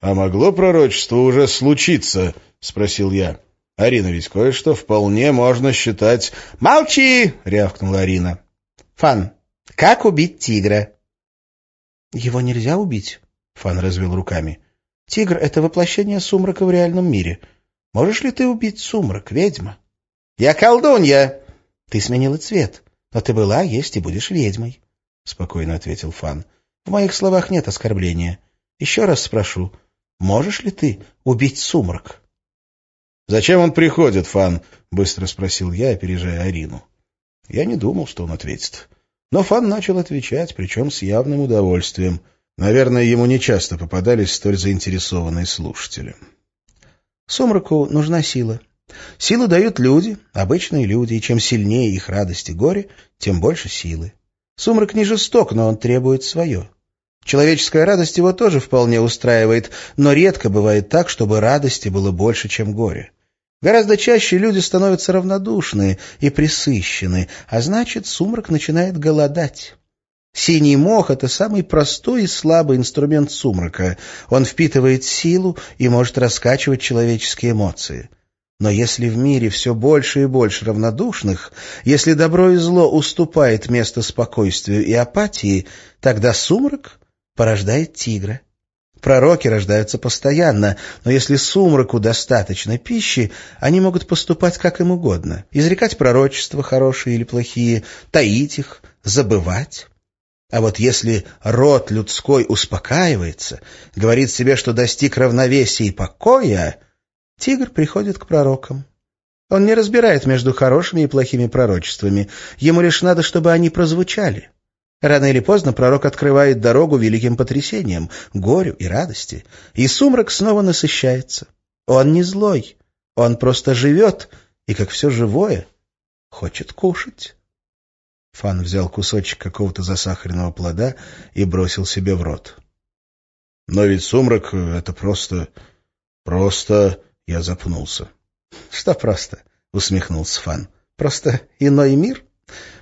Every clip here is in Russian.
— А могло пророчество уже случиться? — спросил я. — Арина, ведь кое-что вполне можно считать... — Молчи! — рявкнула Арина. — Фан, как убить тигра? — Его нельзя убить, — Фан развел руками. — Тигр — это воплощение сумрака в реальном мире. Можешь ли ты убить сумрак, ведьма? — Я колдунья! — Ты сменила цвет, но ты была, есть и будешь ведьмой, — спокойно ответил Фан. — В моих словах нет оскорбления. Еще раз спрошу, можешь ли ты убить сумрак? — Зачем он приходит, Фан? — быстро спросил я, опережая Арину. Я не думал, что он ответит. Но Фан начал отвечать, причем с явным удовольствием. Наверное, ему нечасто попадались столь заинтересованные слушатели. Сумраку нужна сила. Силу дают люди, обычные люди, и чем сильнее их радость и горе, тем больше силы. Сумрак не жесток, но он требует свое. Человеческая радость его тоже вполне устраивает, но редко бывает так, чтобы радости было больше, чем горе. Гораздо чаще люди становятся равнодушны и присыщены, а значит, сумрак начинает голодать. Синий мох — это самый простой и слабый инструмент сумрака. Он впитывает силу и может раскачивать человеческие эмоции. Но если в мире все больше и больше равнодушных, если добро и зло уступает место спокойствию и апатии, тогда сумрак порождает тигра. Пророки рождаются постоянно, но если сумраку достаточно пищи, они могут поступать как им угодно, изрекать пророчества, хорошие или плохие, таить их, забывать. А вот если род людской успокаивается, говорит себе, что достиг равновесия и покоя, тигр приходит к пророкам. Он не разбирает между хорошими и плохими пророчествами, ему лишь надо, чтобы они прозвучали. Рано или поздно пророк открывает дорогу великим потрясениям, горю и радости, и сумрак снова насыщается. Он не злой, он просто живет, и, как все живое, хочет кушать. Фан взял кусочек какого-то засахаренного плода и бросил себе в рот. — Но ведь сумрак — это просто... просто... Я запнулся. — Что просто? — усмехнулся Фан. — Просто иной мир?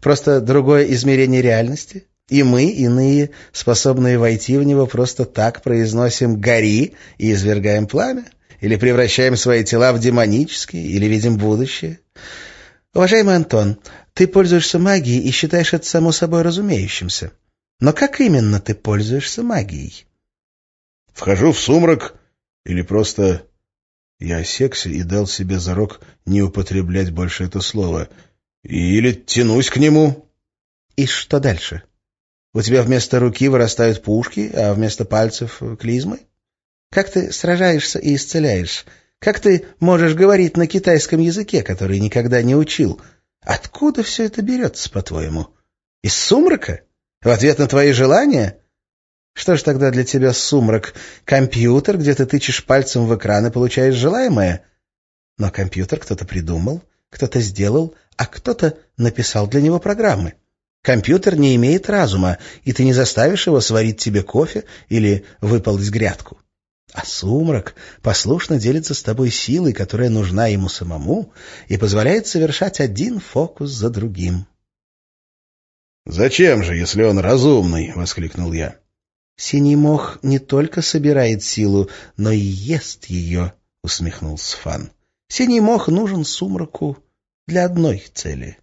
Просто другое измерение реальности? И мы, иные, способные войти в него, просто так произносим «гори» и извергаем пламя? Или превращаем свои тела в демонические? Или видим будущее? Уважаемый Антон, ты пользуешься магией и считаешь это само собой разумеющимся. Но как именно ты пользуешься магией? Вхожу в сумрак или просто... Я осекся и дал себе зарок не употреблять больше это слово. Или тянусь к нему. И что дальше? У тебя вместо руки вырастают пушки, а вместо пальцев — клизмы? Как ты сражаешься и исцеляешь? Как ты можешь говорить на китайском языке, который никогда не учил? Откуда все это берется, по-твоему? Из сумрака? В ответ на твои желания? Что ж тогда для тебя сумрак? Компьютер, где ты тычешь пальцем в экран и получаешь желаемое? Но компьютер кто-то придумал, кто-то сделал, а кто-то написал для него программы. Компьютер не имеет разума, и ты не заставишь его сварить тебе кофе или выполнить грядку. А сумрак послушно делится с тобой силой, которая нужна ему самому, и позволяет совершать один фокус за другим. «Зачем же, если он разумный?» — воскликнул я. «Синий мох не только собирает силу, но и ест ее», — усмехнулся Фан. «Синий мох нужен сумраку для одной цели,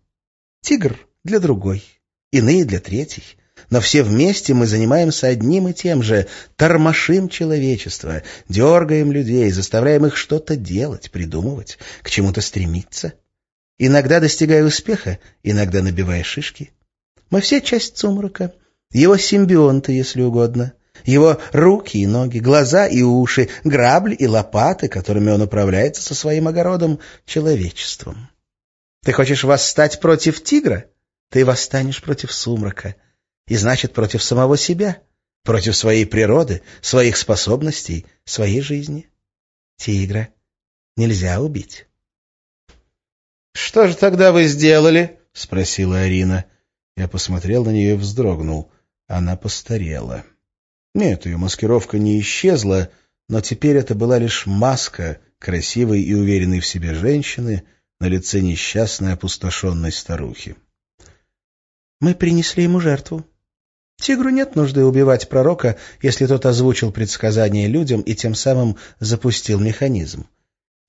тигр для другой, иные для третьей» но все вместе мы занимаемся одним и тем же, тормошим человечество, дергаем людей, заставляем их что-то делать, придумывать, к чему-то стремиться. Иногда достигая успеха, иногда набивая шишки. Мы все часть сумрака, его симбионты, если угодно, его руки и ноги, глаза и уши, грабли и лопаты, которыми он управляется со своим огородом, человечеством. Ты хочешь восстать против тигра? Ты восстанешь против сумрака и значит против самого себя, против своей природы, своих способностей, своей жизни. Тигра нельзя убить. — Что же тогда вы сделали? — спросила Арина. Я посмотрел на нее и вздрогнул. Она постарела. Нет, ее маскировка не исчезла, но теперь это была лишь маска красивой и уверенной в себе женщины на лице несчастной опустошенной старухи. — Мы принесли ему жертву, Тигру нет нужды убивать пророка, если тот озвучил предсказание людям и тем самым запустил механизм.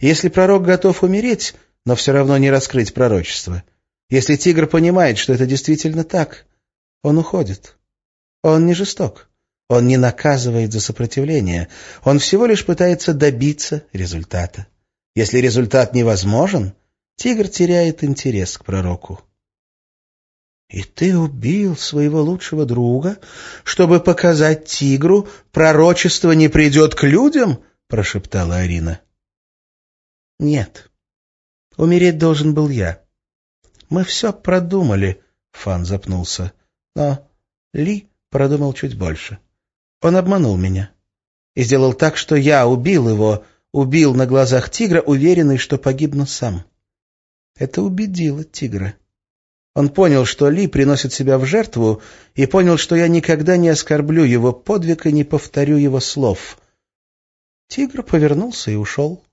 Если пророк готов умереть, но все равно не раскрыть пророчество, если тигр понимает, что это действительно так, он уходит. Он не жесток. Он не наказывает за сопротивление. Он всего лишь пытается добиться результата. Если результат невозможен, тигр теряет интерес к пророку. «И ты убил своего лучшего друга, чтобы показать тигру, пророчество не придет к людям?» — прошептала Арина. «Нет. Умереть должен был я. Мы все продумали», — Фан запнулся. «Но Ли продумал чуть больше. Он обманул меня и сделал так, что я убил его, убил на глазах тигра, уверенный, что погибну сам. Это убедило тигра». Он понял, что Ли приносит себя в жертву, и понял, что я никогда не оскорблю его подвиг и не повторю его слов. Тигр повернулся и ушел.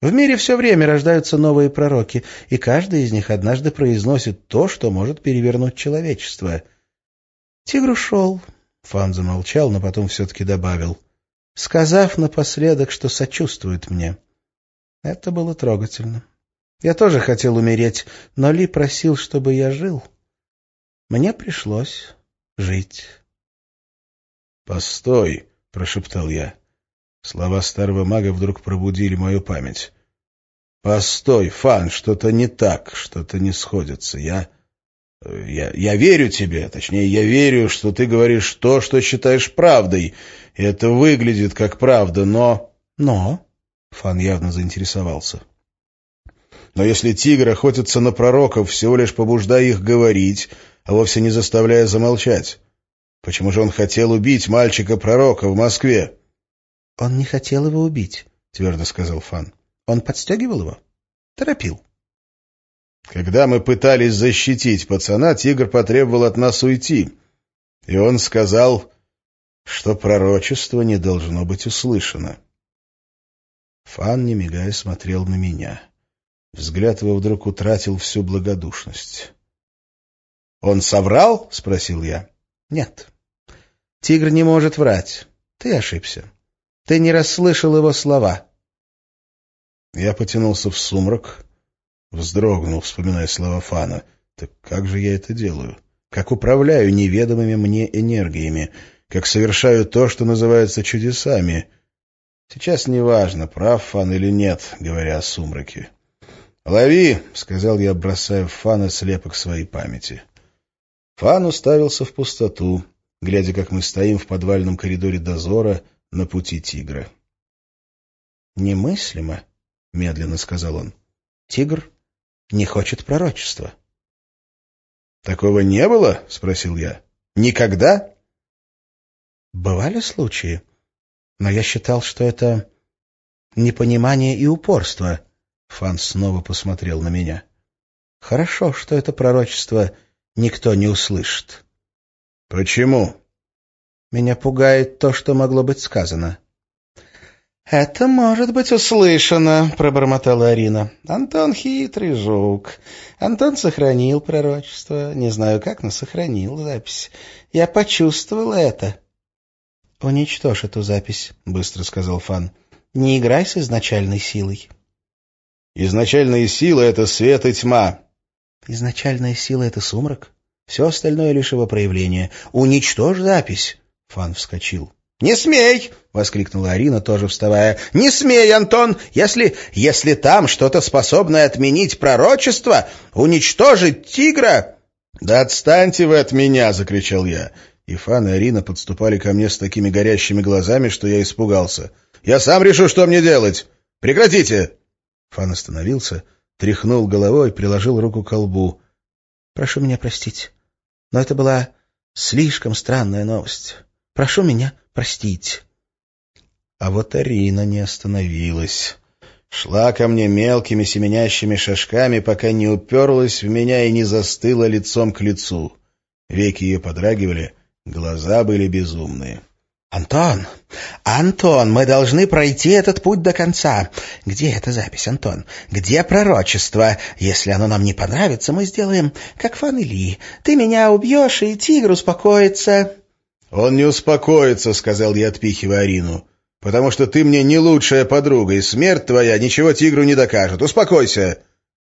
В мире все время рождаются новые пророки, и каждый из них однажды произносит то, что может перевернуть человечество. Тигр ушел. Фан замолчал, но потом все-таки добавил, сказав напоследок, что сочувствует мне. Это было трогательно. Я тоже хотел умереть, но Ли просил, чтобы я жил. Мне пришлось жить. «Постой!» — прошептал я. Слова старого мага вдруг пробудили мою память. «Постой, Фан, что-то не так, что-то не сходится. Я... я... я верю тебе, точнее, я верю, что ты говоришь то, что считаешь правдой, и это выглядит как правда, но...» «Но?» — Фан явно заинтересовался. «Но если тигр охотится на пророков, всего лишь побуждая их говорить, а вовсе не заставляя замолчать, почему же он хотел убить мальчика-пророка в Москве?» «Он не хотел его убить», — твердо сказал Фан. «Он подстегивал его? Торопил». «Когда мы пытались защитить пацана, тигр потребовал от нас уйти, и он сказал, что пророчество не должно быть услышано». Фан, не мигая, смотрел на меня. Взгляд его вдруг утратил всю благодушность. «Он соврал?» — спросил я. «Нет. Тигр не может врать. Ты ошибся. Ты не расслышал его слова. Я потянулся в сумрак, вздрогнул, вспоминая слова Фана. Так как же я это делаю? Как управляю неведомыми мне энергиями? Как совершаю то, что называется чудесами? Сейчас неважно, прав Фан или нет, говоря о сумраке. «Лови!» — сказал я, бросая в Фана слепок своей памяти. Фан уставился в пустоту, глядя, как мы стоим в подвальном коридоре дозора — на пути тигра. «Немыслимо», — медленно сказал он. «Тигр не хочет пророчества». «Такого не было?» — спросил я. «Никогда?» «Бывали случаи, но я считал, что это непонимание и упорство». Фан снова посмотрел на меня. «Хорошо, что это пророчество никто не услышит». «Почему?» Меня пугает то, что могло быть сказано. «Это может быть услышано», — пробормотала Арина. «Антон хитрый жук. Антон сохранил пророчество. Не знаю как, но сохранил запись. Я почувствовал это». «Уничтожь эту запись», — быстро сказал Фан. «Не играй с изначальной силой». «Изначальная сила — это свет и тьма». «Изначальная сила — это сумрак. Все остальное — лишь его проявление. Уничтожь запись». Фан вскочил. «Не смей!» — воскликнула Арина, тоже вставая. «Не смей, Антон! Если... если там что-то способное отменить пророчество, уничтожить тигра...» «Да отстаньте вы от меня!» — закричал я. И Фан и Арина подступали ко мне с такими горящими глазами, что я испугался. «Я сам решу, что мне делать! Прекратите!» Фан остановился, тряхнул головой, приложил руку к колбу. «Прошу меня простить, но это была слишком странная новость». Прошу меня простить. А вот Арина не остановилась. Шла ко мне мелкими семенящими шажками, пока не уперлась в меня и не застыла лицом к лицу. Веки ее подрагивали, глаза были безумные. «Антон! Антон, мы должны пройти этот путь до конца. Где эта запись, Антон? Где пророчество? Если оно нам не понравится, мы сделаем, как Фан. Ты меня убьешь, и тигр успокоится». «Он не успокоится», — сказал я, отпихивая Арину, «потому что ты мне не лучшая подруга, и смерть твоя ничего тигру не докажет. Успокойся.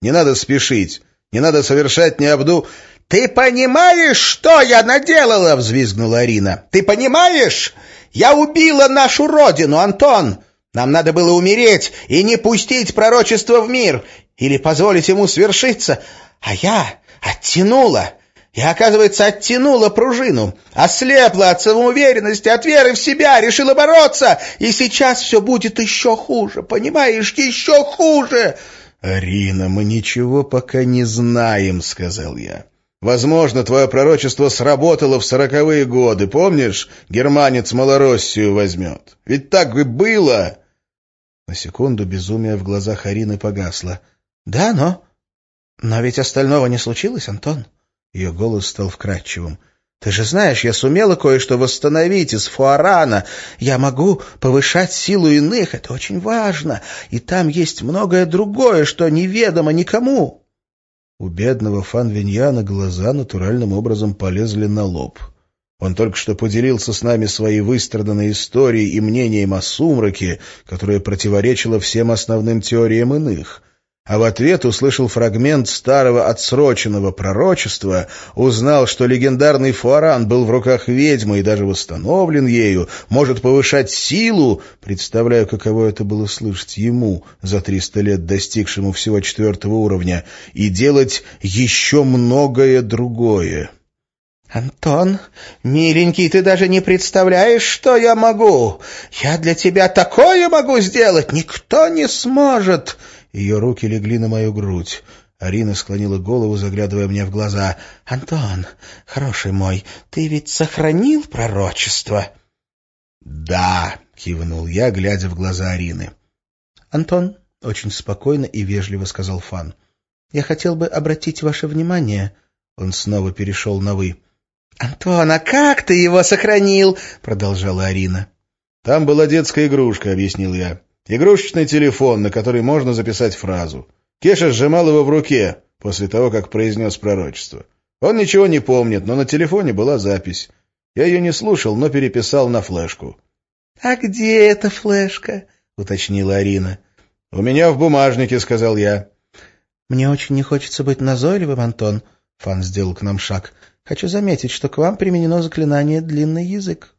Не надо спешить, не надо совершать необду...» «Ты понимаешь, что я наделала?» — взвизгнула Арина. «Ты понимаешь? Я убила нашу родину, Антон! Нам надо было умереть и не пустить пророчество в мир, или позволить ему свершиться. А я оттянула, я, оказывается, оттянула пружину, ослепла от самоуверенности, от веры в себя, решила бороться, и сейчас все будет еще хуже, понимаешь, еще хуже!» «Арина, мы ничего пока не знаем», — сказал я. Возможно, твое пророчество сработало в сороковые годы. Помнишь, германец Малороссию возьмет? Ведь так бы было!» На секунду безумие в глазах Арины погасло. «Да, но... Но ведь остального не случилось, Антон?» Ее голос стал вкрадчивым. «Ты же знаешь, я сумела кое-что восстановить из фуарана. Я могу повышать силу иных, это очень важно. И там есть многое другое, что неведомо никому». У бедного Фан Виньяна глаза натуральным образом полезли на лоб. Он только что поделился с нами своей выстраданной историей и мнением о сумраке, которое противоречило всем основным теориям иных — а в ответ услышал фрагмент старого отсроченного пророчества, узнал, что легендарный фуаран был в руках ведьмы и даже восстановлен ею, может повышать силу, представляю, каково это было слышать ему, за триста лет достигшему всего четвертого уровня, и делать еще многое другое. «Антон, миленький, ты даже не представляешь, что я могу! Я для тебя такое могу сделать! Никто не сможет!» Ее руки легли на мою грудь. Арина склонила голову, заглядывая мне в глаза. — Антон, хороший мой, ты ведь сохранил пророчество? — Да, — кивнул я, глядя в глаза Арины. — Антон, — очень спокойно и вежливо сказал Фан, — я хотел бы обратить ваше внимание... Он снова перешел на «вы». — Антон, а как ты его сохранил? — продолжала Арина. — Там была детская игрушка, — объяснил я. Игрушечный телефон, на который можно записать фразу. Кеша сжимал его в руке после того, как произнес пророчество. Он ничего не помнит, но на телефоне была запись. Я ее не слушал, но переписал на флешку. — А где эта флешка? — уточнила Арина. — У меня в бумажнике, — сказал я. — Мне очень не хочется быть назойливым, Антон. Фан сделал к нам шаг. — Хочу заметить, что к вам применено заклинание «длинный язык».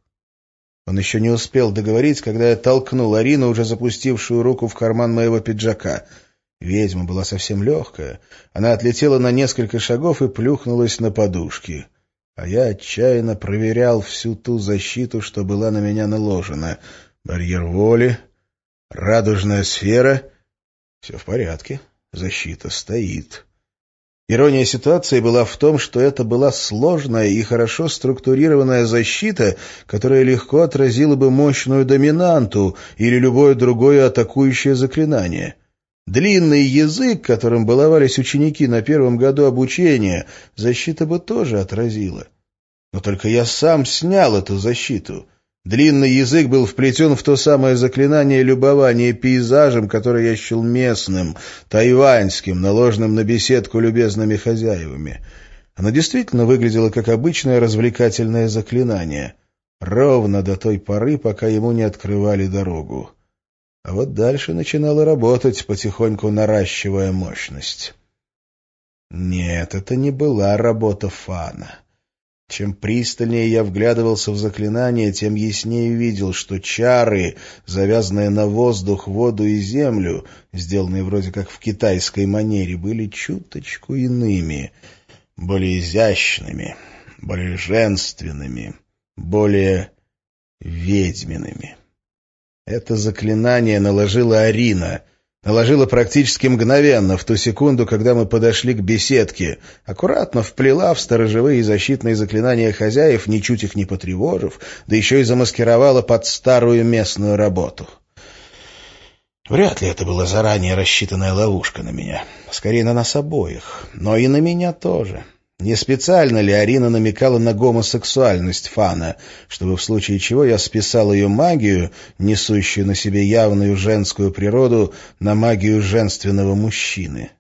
Он еще не успел договорить, когда я толкнул Арину, уже запустившую руку в карман моего пиджака. Ведьма была совсем легкая. Она отлетела на несколько шагов и плюхнулась на подушки. А я отчаянно проверял всю ту защиту, что была на меня наложена. Барьер воли, радужная сфера. Все в порядке. Защита стоит. Ирония ситуации была в том, что это была сложная и хорошо структурированная защита, которая легко отразила бы мощную доминанту или любое другое атакующее заклинание. Длинный язык, которым баловались ученики на первом году обучения, защита бы тоже отразила. Но только я сам снял эту защиту. Длинный язык был вплетен в то самое заклинание любования пейзажем, которое я счел местным, тайваньским, наложенным на беседку любезными хозяевами. Оно действительно выглядело как обычное развлекательное заклинание, ровно до той поры, пока ему не открывали дорогу. А вот дальше начинало работать, потихоньку наращивая мощность. Нет, это не была работа Фана. Чем пристальнее я вглядывался в заклинание, тем яснее видел, что чары, завязанные на воздух, воду и землю, сделанные вроде как в китайской манере, были чуточку иными, более изящными, более женственными, более ведьмиными. Это заклинание наложила Арина — Наложила практически мгновенно, в ту секунду, когда мы подошли к беседке, аккуратно вплела в сторожевые защитные заклинания хозяев, ничуть их не потревожив, да еще и замаскировала под старую местную работу. Вряд ли это была заранее рассчитанная ловушка на меня. Скорее, на нас обоих. Но и на меня тоже. Не специально ли Арина намекала на гомосексуальность Фана, чтобы в случае чего я списал ее магию, несущую на себе явную женскую природу, на магию женственного мужчины?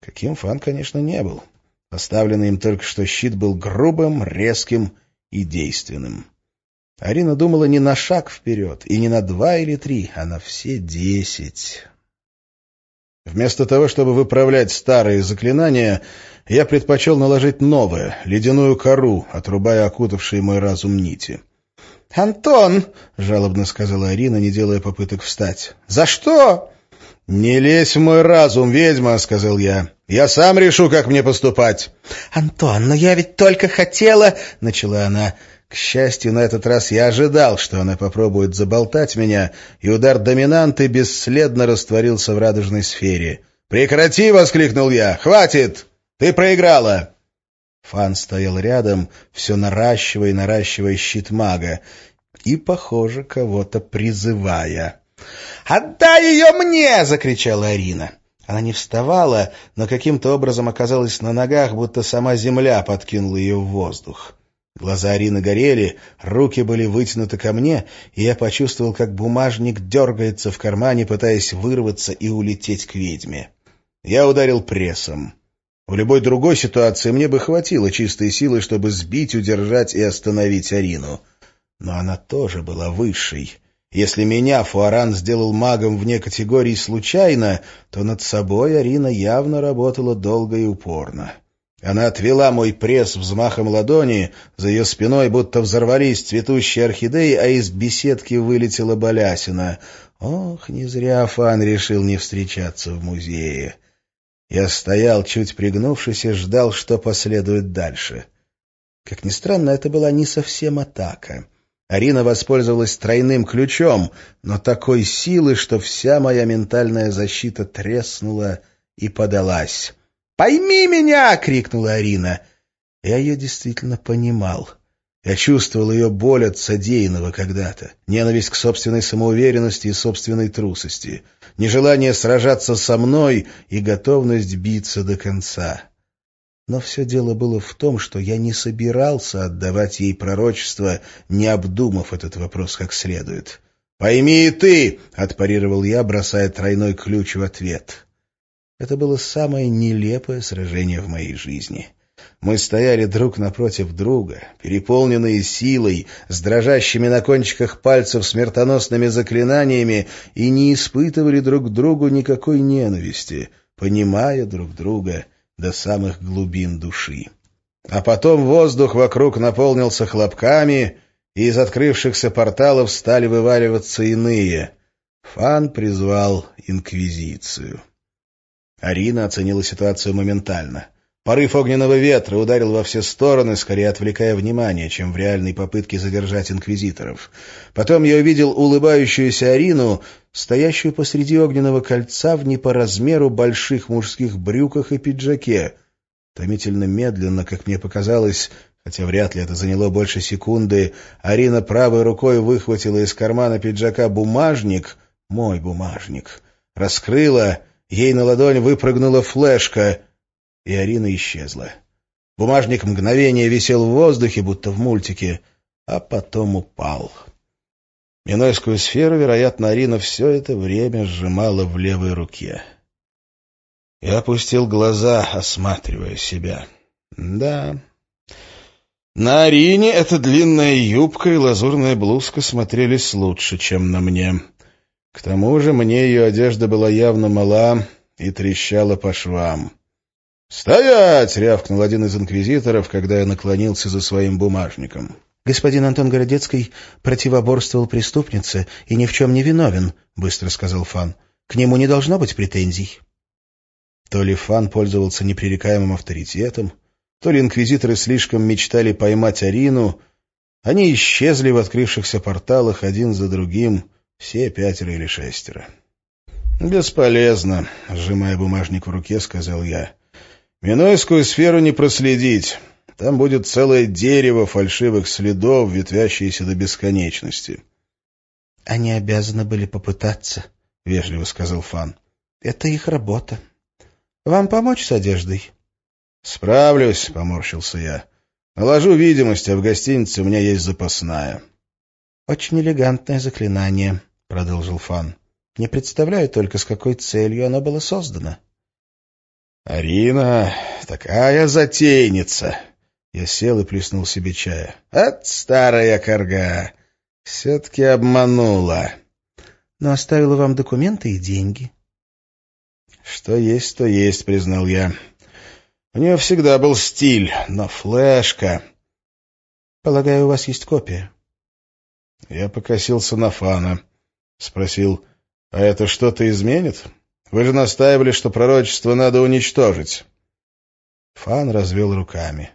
Каким Фан, конечно, не был. Поставленный им только что щит был грубым, резким и действенным. Арина думала не на шаг вперед, и не на два или три, а на все десять. Вместо того, чтобы выправлять старые заклинания, я предпочел наложить новое, ледяную кору, отрубая окутавшие мой разум нити. «Антон!» — жалобно сказала Арина, не делая попыток встать. «За что?» «Не лезь в мой разум, ведьма!» — сказал я. «Я сам решу, как мне поступать!» «Антон, но я ведь только хотела...» — начала она. К счастью, на этот раз я ожидал, что она попробует заболтать меня, и удар доминанты бесследно растворился в радужной сфере. «Прекрати!» — воскликнул я. «Хватит! Ты проиграла!» Фан стоял рядом, все наращивая и наращивая щит мага, и, похоже, кого-то призывая. «Отдай ее мне!» — закричала Арина. Она не вставала, но каким-то образом оказалась на ногах, будто сама земля подкинула ее в воздух. Глаза Арины горели, руки были вытянуты ко мне, и я почувствовал, как бумажник дергается в кармане, пытаясь вырваться и улететь к ведьме. Я ударил прессом. В любой другой ситуации мне бы хватило чистой силы, чтобы сбить, удержать и остановить Арину. Но она тоже была высшей. Если меня Фуаран сделал магом вне категории случайно, то над собой Арина явно работала долго и упорно. Она отвела мой пресс взмахом ладони, за ее спиной будто взорвались цветущие орхидеи, а из беседки вылетела балясина. Ох, не зря Фан решил не встречаться в музее. Я стоял, чуть пригнувшись, и ждал, что последует дальше. Как ни странно, это была не совсем атака. Арина воспользовалась тройным ключом, но такой силы, что вся моя ментальная защита треснула и подалась. «Пойми меня!» — крикнула Арина. Я ее действительно понимал. Я чувствовал ее боль от содеянного когда-то, ненависть к собственной самоуверенности и собственной трусости, нежелание сражаться со мной и готовность биться до конца. Но все дело было в том, что я не собирался отдавать ей пророчество, не обдумав этот вопрос как следует. «Пойми и ты!» — отпарировал я, бросая тройной ключ в ответ. Это было самое нелепое сражение в моей жизни. Мы стояли друг напротив друга, переполненные силой, с дрожащими на кончиках пальцев смертоносными заклинаниями и не испытывали друг другу никакой ненависти, понимая друг друга до самых глубин души. А потом воздух вокруг наполнился хлопками, и из открывшихся порталов стали вываливаться иные. Фан призвал Инквизицию. Арина оценила ситуацию моментально. Порыв огненного ветра ударил во все стороны, скорее отвлекая внимание, чем в реальной попытке задержать инквизиторов. Потом я увидел улыбающуюся Арину, стоящую посреди огненного кольца в не по размеру больших мужских брюках и пиджаке. Томительно медленно, как мне показалось, хотя вряд ли это заняло больше секунды, Арина правой рукой выхватила из кармана пиджака бумажник, мой бумажник, раскрыла Ей на ладонь выпрыгнула флешка, и Арина исчезла. Бумажник мгновение висел в воздухе, будто в мультике, а потом упал. Минойскую сферу, вероятно, Арина все это время сжимала в левой руке. Я опустил глаза, осматривая себя. Да, на Арине эта длинная юбка и лазурная блузка смотрелись лучше, чем на мне. К тому же мне ее одежда была явно мала и трещала по швам. «Стоять!» — рявкнул один из инквизиторов, когда я наклонился за своим бумажником. «Господин Антон Городецкий противоборствовал преступнице и ни в чем не виновен», — быстро сказал Фан. «К нему не должно быть претензий». То ли Фан пользовался непререкаемым авторитетом, то ли инквизиторы слишком мечтали поймать Арину. Они исчезли в открывшихся порталах один за другим — все пятеро или шестеро. «Бесполезно», — сжимая бумажник в руке, сказал я. «Минойскую сферу не проследить. Там будет целое дерево фальшивых следов, ветвящиеся до бесконечности». «Они обязаны были попытаться», — вежливо сказал Фан. «Это их работа. Вам помочь с одеждой?» «Справлюсь», — поморщился я. «Наложу видимость, а в гостинице у меня есть запасная». «Очень элегантное заклинание», — продолжил Фан. «Не представляю только, с какой целью оно было создано». «Арина такая затейница!» Я сел и плеснул себе чая. «От старая корга! Все-таки обманула!» «Но оставила вам документы и деньги». «Что есть, то есть», — признал я. «У нее всегда был стиль, но флешка...» «Полагаю, у вас есть копия?» Я покосился на Фана. Спросил, «А это что-то изменит? Вы же настаивали, что пророчество надо уничтожить». Фан развел руками.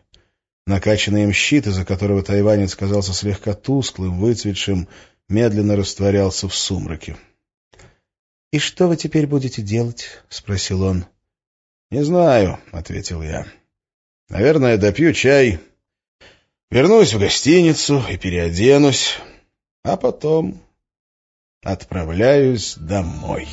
Накачанный им щит, из-за которого тайванец казался слегка тусклым, выцветшим, медленно растворялся в сумраке. — И что вы теперь будете делать? — спросил он. — Не знаю, — ответил я. — Наверное, допью чай, вернусь в гостиницу и переоденусь, а потом отправляюсь домой.